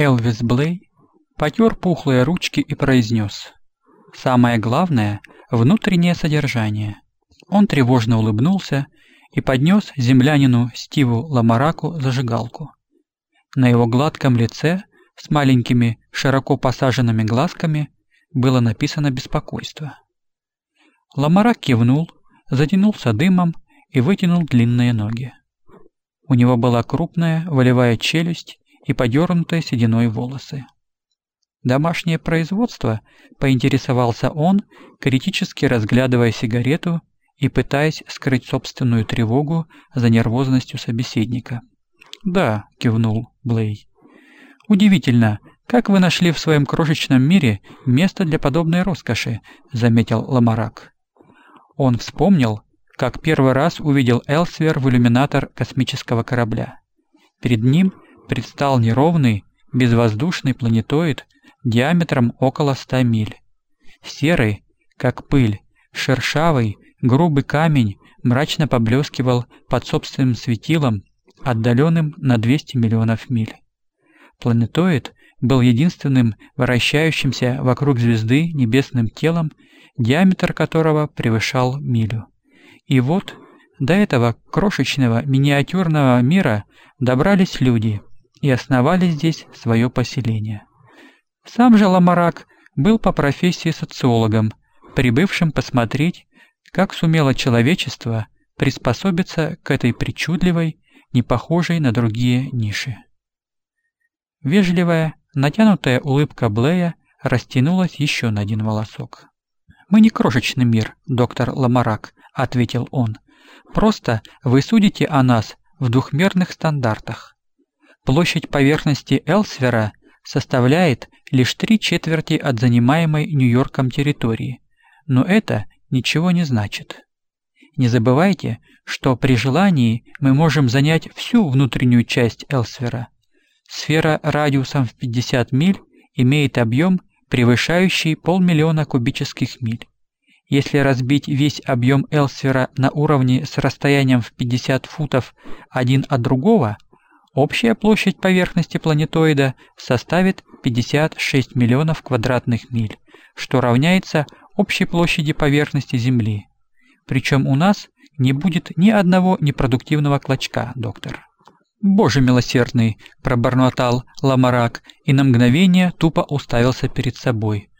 Элвис Блей потер пухлые ручки и произнес. Самое главное – внутреннее содержание. Он тревожно улыбнулся и поднес землянину Стиву Ламараку зажигалку. На его гладком лице с маленькими широко посаженными глазками было написано беспокойство. Ламарак кивнул, затянулся дымом и вытянул длинные ноги. У него была крупная волевая челюсть и подернутые сединой волосы. «Домашнее производство?» – поинтересовался он, критически разглядывая сигарету и пытаясь скрыть собственную тревогу за нервозностью собеседника. «Да», – кивнул Блей. «Удивительно, как вы нашли в своем крошечном мире место для подобной роскоши», – заметил Ламарак. Он вспомнил, как первый раз увидел Элсвер в иллюминатор космического корабля. Перед ним предстал неровный, безвоздушный планетоид диаметром около 100 миль. Серый, как пыль, шершавый, грубый камень мрачно поблескивал под собственным светилом, отдаленным на 200 миллионов миль. Планетоид был единственным вращающимся вокруг звезды небесным телом, диаметр которого превышал милю. И вот до этого крошечного миниатюрного мира добрались люди и основали здесь свое поселение. Сам же Ламарак был по профессии социологом, прибывшим посмотреть, как сумело человечество приспособиться к этой причудливой, не похожей на другие ниши. Вежливая, натянутая улыбка Блея растянулась еще на один волосок. «Мы не крошечный мир, доктор Ламарак», — ответил он. «Просто вы судите о нас в двухмерных стандартах. Площадь поверхности Элсвера составляет лишь три четверти от занимаемой Нью-Йорком территории, но это ничего не значит. Не забывайте, что при желании мы можем занять всю внутреннюю часть Элсвера. Сфера радиусом в 50 миль имеет объем, превышающий полмиллиона кубических миль. Если разбить весь объем Элсвера на уровне с расстоянием в 50 футов один от другого, общая площадь поверхности планетоида составит 56 миллионов квадратных миль, что равняется общей площади поверхности Земли. Причем у нас не будет ни одного непродуктивного клочка, доктор. «Боже милосердный!» – пробормотал Ламарак и на мгновение тупо уставился перед собой.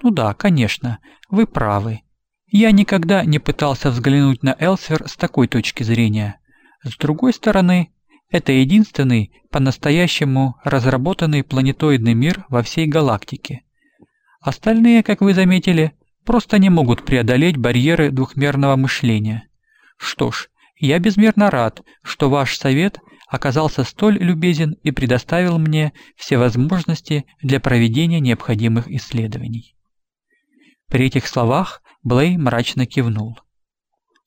«Ну да, конечно, вы правы. Я никогда не пытался взглянуть на Элсвер с такой точки зрения. С другой стороны, это единственный по-настоящему разработанный планетоидный мир во всей галактике. Остальные, как вы заметили, просто не могут преодолеть барьеры двухмерного мышления. Что ж, я безмерно рад, что ваш совет оказался столь любезен и предоставил мне все возможности для проведения необходимых исследований. При этих словах Блей мрачно кивнул.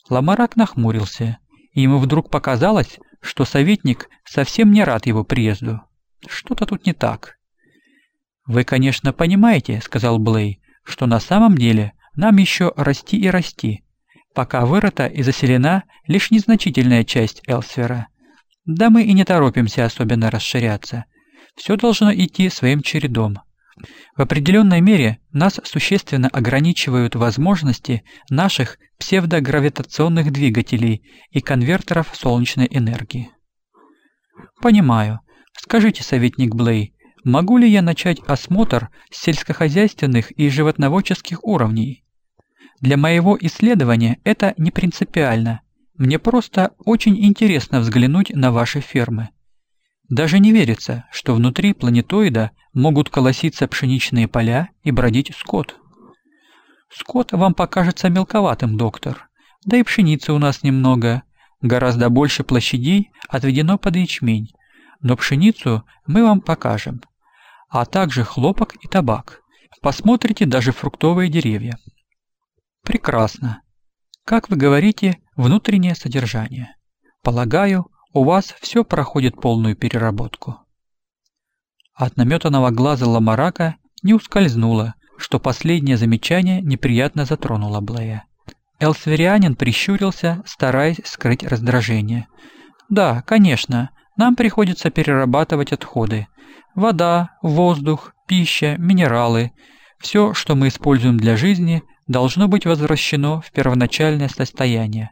Ламарак нахмурился, и ему вдруг показалось, что советник совсем не рад его приезду. Что-то тут не так. «Вы, конечно, понимаете, — сказал Блей, — что на самом деле нам еще расти и расти, пока вырыта и заселена лишь незначительная часть Элсфера. Да мы и не торопимся особенно расширяться. Все должно идти своим чередом. В определенной мере нас существенно ограничивают возможности наших псевдогравитационных двигателей и конвертеров солнечной энергии. Понимаю. Скажите, советник Блей, могу ли я начать осмотр сельскохозяйственных и животноводческих уровней? Для моего исследования это не принципиально. Мне просто очень интересно взглянуть на ваши фермы. Даже не верится, что внутри планетоида могут колоситься пшеничные поля и бродить скот. Скот вам покажется мелковатым, доктор. Да и пшеницы у нас немного. Гораздо больше площадей отведено под ячмень. Но пшеницу мы вам покажем. А также хлопок и табак. Посмотрите даже фруктовые деревья. Прекрасно. Как вы говорите, внутреннее содержание. Полагаю, у вас все проходит полную переработку. От наметанного глаза Ламарака не ускользнуло, что последнее замечание неприятно затронуло Блея. Элсверианин прищурился, стараясь скрыть раздражение. «Да, конечно, Нам приходится перерабатывать отходы. Вода, воздух, пища, минералы. Все, что мы используем для жизни, должно быть возвращено в первоначальное состояние.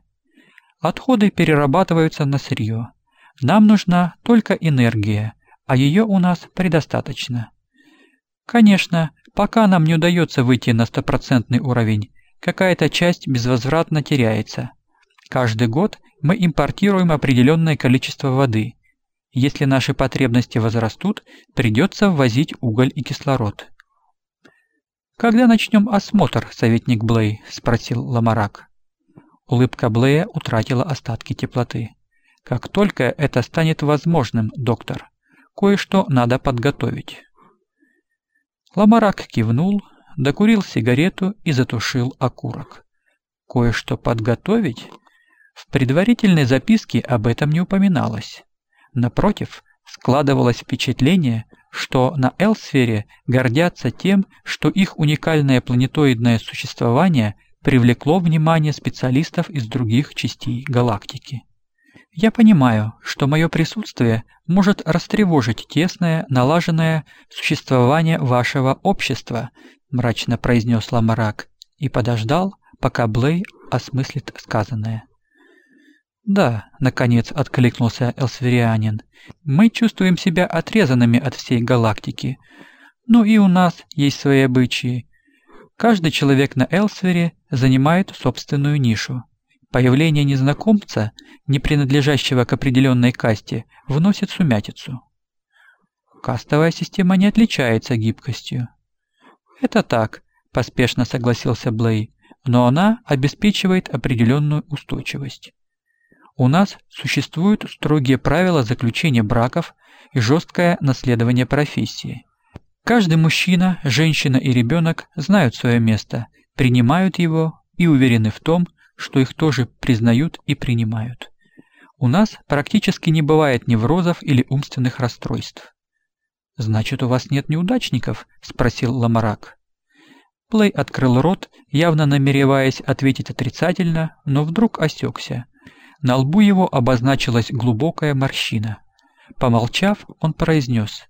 Отходы перерабатываются на сырье. Нам нужна только энергия, а ее у нас предостаточно. Конечно, пока нам не удается выйти на стопроцентный уровень, какая-то часть безвозвратно теряется. Каждый год мы импортируем определенное количество воды. Если наши потребности возрастут, придется ввозить уголь и кислород. «Когда начнем осмотр, советник Блей?» – спросил Ламарак. Улыбка Блея утратила остатки теплоты. «Как только это станет возможным, доктор, кое-что надо подготовить». Ламарак кивнул, докурил сигарету и затушил окурок. Кое-что подготовить? В предварительной записке об этом не упоминалось. Напротив, складывалось впечатление, что на Элсфере гордятся тем, что их уникальное планетоидное существование привлекло внимание специалистов из других частей галактики. Я понимаю, что мое присутствие может растревожить тесное, налаженное существование вашего общества, мрачно произнес Ламарак и подождал, пока Блей осмыслит сказанное. «Да», — наконец откликнулся Элсверианин, — «мы чувствуем себя отрезанными от всей галактики. Ну и у нас есть свои обычаи. Каждый человек на Элсвере занимает собственную нишу. Появление незнакомца, не принадлежащего к определенной касте, вносит сумятицу. Кастовая система не отличается гибкостью. Это так, поспешно согласился Блей, но она обеспечивает определенную устойчивость. У нас существуют строгие правила заключения браков и жесткое наследование профессии. Каждый мужчина, женщина и ребенок знают свое место, принимают его и уверены в том, что их тоже признают и принимают. У нас практически не бывает неврозов или умственных расстройств. «Значит, у вас нет неудачников?» – спросил Ламарак. Плей открыл рот, явно намереваясь ответить отрицательно, но вдруг осекся. На лбу его обозначилась глубокая морщина. Помолчав, он произнес.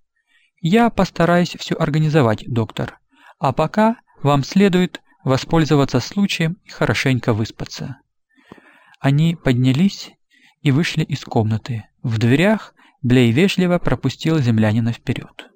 «Я постараюсь все организовать, доктор. А пока вам следует воспользоваться случаем и хорошенько выспаться. Они поднялись и вышли из комнаты. В дверях Блей вежливо пропустил землянина вперед.